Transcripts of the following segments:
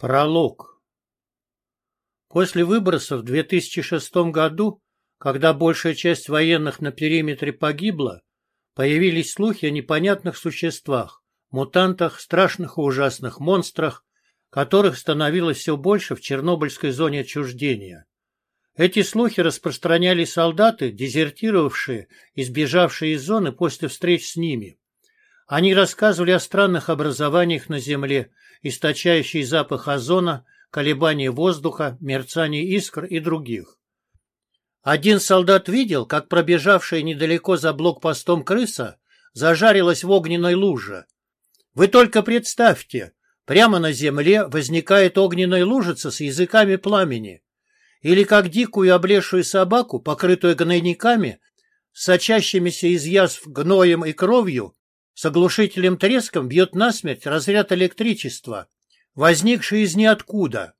Пролог. После выбросов в 2006 году, когда большая часть военных на периметре погибла, появились слухи о непонятных существах, мутантах, страшных и ужасных монстрах, которых становилось все больше в Чернобыльской зоне отчуждения. Эти слухи распространяли солдаты, дезертировавшие и сбежавшие из зоны после встреч с ними. Они рассказывали о странных образованиях на Земле, источающий запах озона, колебания воздуха, мерцание искр и других. Один солдат видел, как пробежавшая недалеко за блокпостом крыса зажарилась в огненной луже. Вы только представьте, прямо на земле возникает огненная лужица с языками пламени. Или как дикую облезшую собаку, покрытую гнойниками, сочащимися из язв гноем и кровью, с оглушительным треском бьет насмерть разряд электричества, возникший из ниоткуда.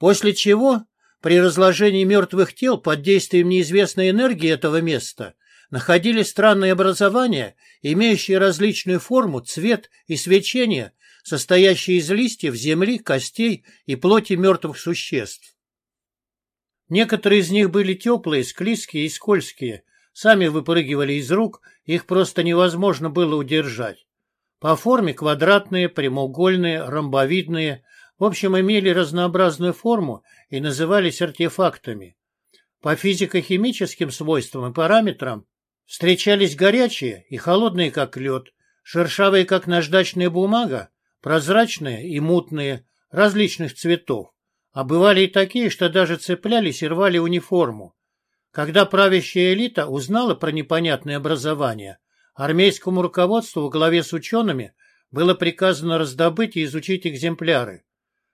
После чего, при разложении мертвых тел под действием неизвестной энергии этого места, находили странные образования, имеющие различную форму, цвет и свечение, состоящие из листьев, земли, костей и плоти мертвых существ. Некоторые из них были теплые, склизкие и скользкие, сами выпрыгивали из рук, их просто невозможно было удержать. По форме квадратные, прямоугольные, ромбовидные, в общем, имели разнообразную форму и назывались артефактами. По физико-химическим свойствам и параметрам встречались горячие и холодные, как лед, шершавые, как наждачная бумага, прозрачные и мутные, различных цветов, а бывали и такие, что даже цеплялись и рвали униформу. Когда правящая элита узнала про непонятное образование, армейскому руководству во главе с учеными было приказано раздобыть и изучить экземпляры.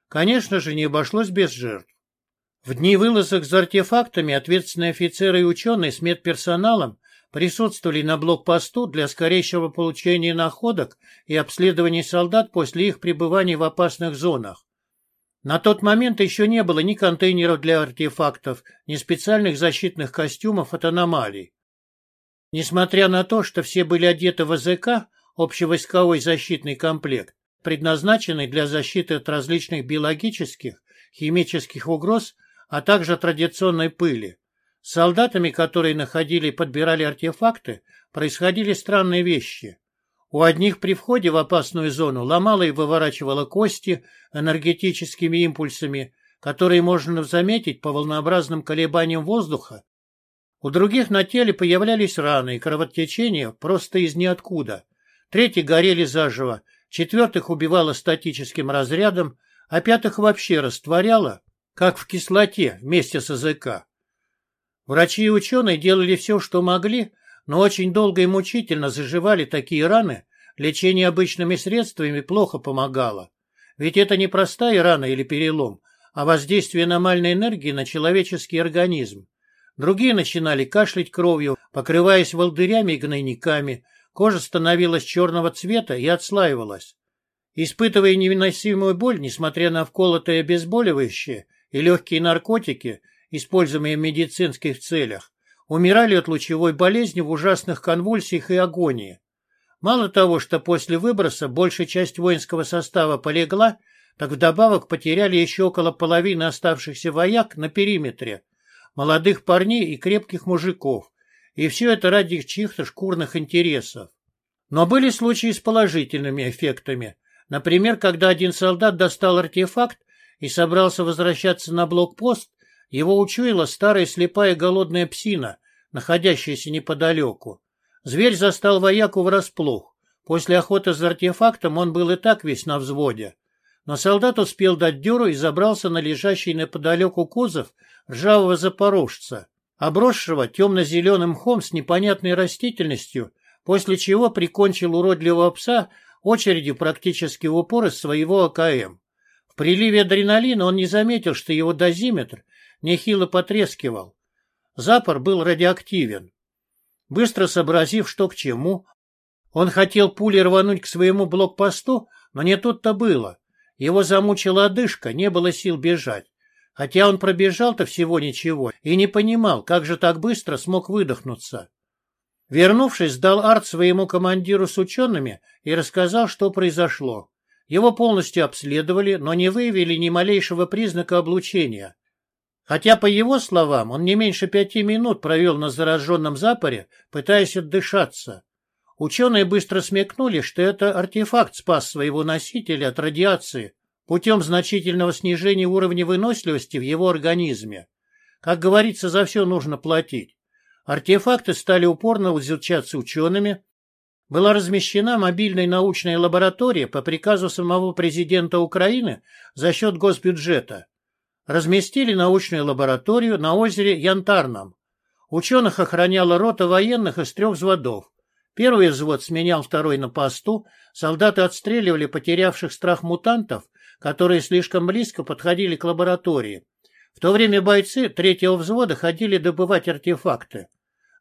Конечно же, не обошлось без жертв. В дни вылазок за артефактами ответственные офицеры и ученые с медперсоналом присутствовали на блокпосту для скорейшего получения находок и обследования солдат после их пребывания в опасных зонах. На тот момент еще не было ни контейнеров для артефактов, ни специальных защитных костюмов от аномалий. Несмотря на то, что все были одеты в АЗК, общевойсковой защитный комплект, предназначенный для защиты от различных биологических, химических угроз, а также традиционной пыли, с солдатами, которые находили и подбирали артефакты, происходили странные вещи. У одних при входе в опасную зону ломало и выворачивало кости энергетическими импульсами, которые можно заметить по волнообразным колебаниям воздуха. У других на теле появлялись раны и кровотечения просто из ниоткуда. Третьи горели заживо, четвертых убивало статическим разрядом, а пятых вообще растворяло, как в кислоте вместе с языка. Врачи и ученые делали все, что могли, но очень долго и мучительно заживали такие раны, лечение обычными средствами плохо помогало. Ведь это не простая рана или перелом, а воздействие аномальной энергии на человеческий организм. Другие начинали кашлять кровью, покрываясь волдырями и гнойниками, кожа становилась черного цвета и отслаивалась. Испытывая невыносимую боль, несмотря на вколотые обезболивающие и легкие наркотики, используемые в медицинских целях, умирали от лучевой болезни в ужасных конвульсиях и агонии. Мало того, что после выброса большая часть воинского состава полегла, так вдобавок потеряли еще около половины оставшихся вояк на периметре, молодых парней и крепких мужиков, и все это ради чьих-то шкурных интересов. Но были случаи с положительными эффектами. Например, когда один солдат достал артефакт и собрался возвращаться на блокпост, его учуяла старая слепая голодная псина, находящаяся неподалеку. Зверь застал вояку врасплох. После охоты за артефактом он был и так весь на взводе. Но солдат успел дать дёру и забрался на лежащий неподалеку кузов ржавого запорожца, обросшего темно-зеленым мхом с непонятной растительностью, после чего прикончил уродливого пса очередью практически в упор из своего АКМ. В приливе адреналина он не заметил, что его дозиметр нехило потрескивал. Запор был радиоактивен. Быстро сообразив, что к чему, он хотел пулей рвануть к своему блокпосту, но не тут-то было. Его замучила одышка, не было сил бежать. Хотя он пробежал-то всего ничего и не понимал, как же так быстро смог выдохнуться. Вернувшись, дал арт своему командиру с учеными и рассказал, что произошло. Его полностью обследовали, но не выявили ни малейшего признака облучения. Хотя, по его словам, он не меньше пяти минут провел на зараженном запоре, пытаясь отдышаться. Ученые быстро смекнули, что это артефакт спас своего носителя от радиации путем значительного снижения уровня выносливости в его организме. Как говорится, за все нужно платить. Артефакты стали упорно изучаться учеными. Была размещена мобильная научная лаборатория по приказу самого президента Украины за счет госбюджета разместили научную лабораторию на озере Янтарном. Ученых охраняла рота военных из трех взводов. Первый взвод сменял второй на посту, солдаты отстреливали потерявших страх мутантов, которые слишком близко подходили к лаборатории. В то время бойцы третьего взвода ходили добывать артефакты.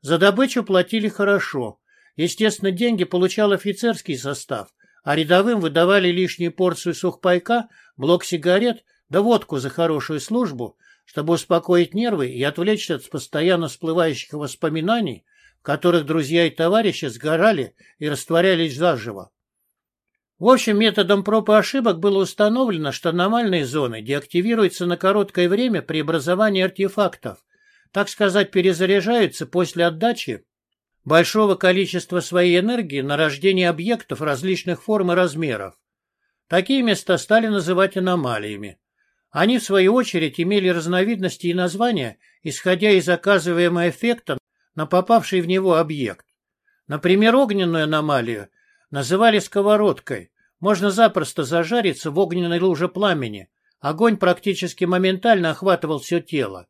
За добычу платили хорошо. Естественно, деньги получал офицерский состав, а рядовым выдавали лишнюю порцию сухпайка, блок сигарет – да водку за хорошую службу, чтобы успокоить нервы и отвлечься от постоянно всплывающих воспоминаний, в которых друзья и товарищи сгорали и растворялись заживо. В общем, методом проб и ошибок было установлено, что аномальные зоны деактивируются на короткое время при образовании артефактов, так сказать, перезаряжаются после отдачи большого количества своей энергии на рождение объектов различных форм и размеров. Такие места стали называть аномалиями. Они, в свою очередь, имели разновидности и названия, исходя из оказываемого эффекта на попавший в него объект. Например, огненную аномалию называли сковородкой. Можно запросто зажариться в огненной луже пламени. Огонь практически моментально охватывал все тело.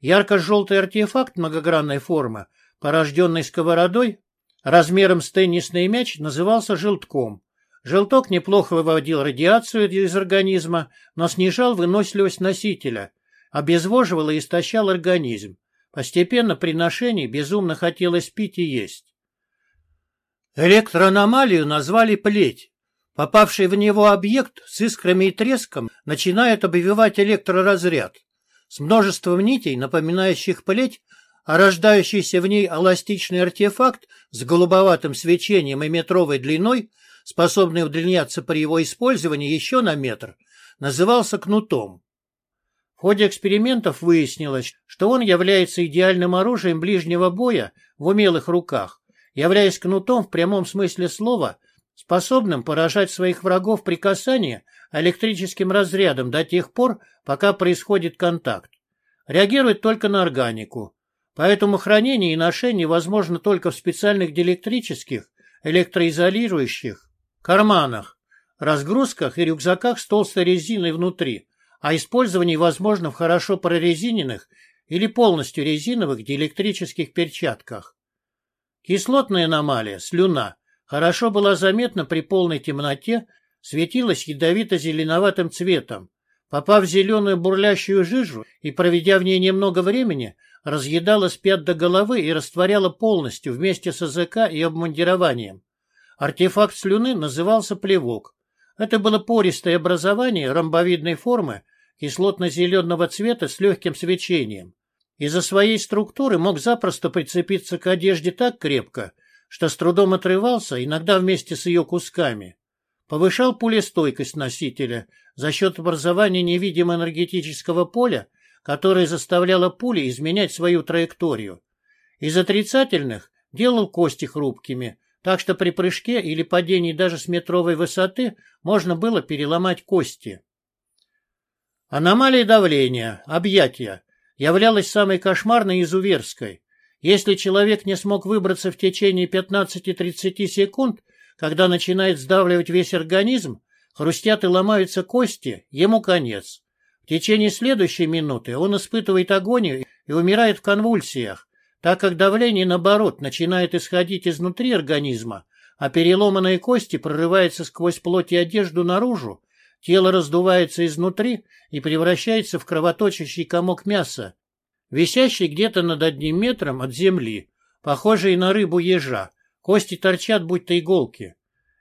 Ярко-желтый артефакт многогранной формы, порожденный сковородой, размером с теннисный мяч, назывался желтком. Желток неплохо выводил радиацию из организма, но снижал выносливость носителя, обезвоживал и истощал организм. Постепенно при ношении безумно хотелось пить и есть. Электроаномалию назвали плеть. Попавший в него объект с искрами и треском начинает обвивать электроразряд. С множеством нитей, напоминающих плеть, а рождающийся в ней эластичный артефакт с голубоватым свечением и метровой длиной – способный удлиняться при его использовании еще на метр, назывался кнутом. В ходе экспериментов выяснилось, что он является идеальным оружием ближнего боя в умелых руках, являясь кнутом в прямом смысле слова, способным поражать своих врагов при касании электрическим разрядом до тех пор, пока происходит контакт. Реагирует только на органику. Поэтому хранение и ношение возможно только в специальных диэлектрических, электроизолирующих карманах, разгрузках и рюкзаках с толстой резиной внутри, а использование возможно в хорошо прорезиненных или полностью резиновых диэлектрических перчатках. Кислотная аномалия, слюна, хорошо была заметна при полной темноте, светилась ядовито-зеленоватым цветом. Попав в зеленую бурлящую жижу и проведя в ней немного времени, разъедала с пят до головы и растворяла полностью вместе с языка и обмундированием. Артефакт слюны назывался плевок. Это было пористое образование ромбовидной формы, кислотно-зеленого цвета с легким свечением. Из-за своей структуры мог запросто прицепиться к одежде так крепко, что с трудом отрывался, иногда вместе с ее кусками. Повышал пулестойкость носителя за счет образования невидимого энергетического поля, которое заставляло пули изменять свою траекторию. Из отрицательных делал кости хрупкими, так что при прыжке или падении даже с метровой высоты можно было переломать кости. Аномалия давления, объятия, являлась самой кошмарной и изуверской. Если человек не смог выбраться в течение 15-30 секунд, когда начинает сдавливать весь организм, хрустят и ломаются кости, ему конец. В течение следующей минуты он испытывает агонию и умирает в конвульсиях, так как давление, наоборот, начинает исходить изнутри организма, а переломанные кости прорываются сквозь плоть и одежду наружу, тело раздувается изнутри и превращается в кровоточащий комок мяса, висящий где-то над одним метром от земли, похожий на рыбу-ежа, кости торчат, будто иголки.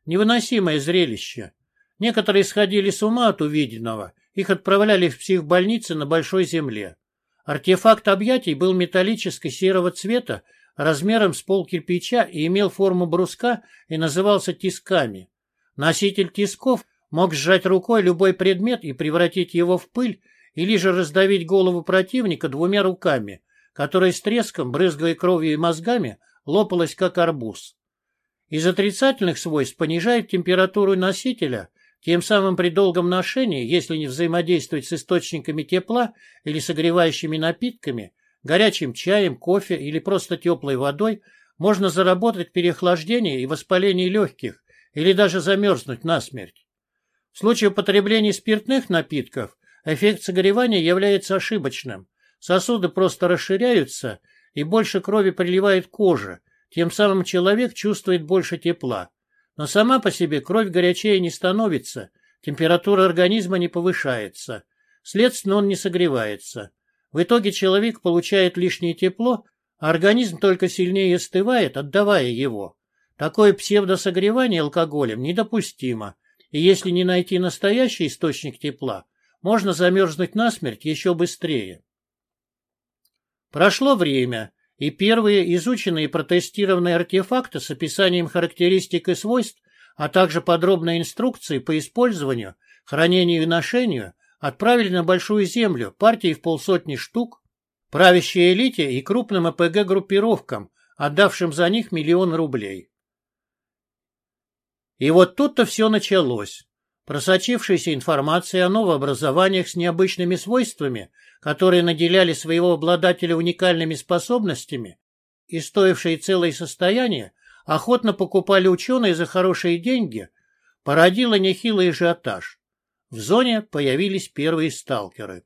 Невыносимое зрелище. Некоторые сходили с ума от увиденного, их отправляли в психбольницы на Большой Земле. Артефакт объятий был металлической серого цвета, размером с пол кирпича и имел форму бруска и назывался тисками. Носитель тисков мог сжать рукой любой предмет и превратить его в пыль, или же раздавить голову противника двумя руками, которая с треском, брызгая кровью и мозгами, лопалась как арбуз. Из отрицательных свойств понижает температуру носителя, тем самым при долгом ношении, если не взаимодействовать с источниками тепла или согревающими напитками, горячим чаем, кофе или просто теплой водой, можно заработать переохлаждение и воспаление легких или даже замерзнуть насмерть. В случае употребления спиртных напитков эффект согревания является ошибочным. Сосуды просто расширяются и больше крови приливает к коже, тем самым человек чувствует больше тепла. Но сама по себе кровь горячее не становится, температура организма не повышается, следственно он не согревается. В итоге человек получает лишнее тепло, а организм только сильнее остывает, отдавая его. Такое псевдосогревание алкоголем недопустимо, и если не найти настоящий источник тепла, можно замерзнуть насмерть еще быстрее. Прошло время, и первые изученные и протестированные артефакты с описанием характеристик и свойств, а также подробные инструкции по использованию, хранению и ношению отправили на Большую Землю партии в полсотни штук, правящей элите и крупным АПГ-группировкам, отдавшим за них миллион рублей. И вот тут-то все началось. Просочившаяся информация о новообразованиях с необычными свойствами, которые наделяли своего обладателя уникальными способностями и стоившие целое состояние, охотно покупали ученые за хорошие деньги, породила нехилый ажиотаж. В зоне появились первые сталкеры.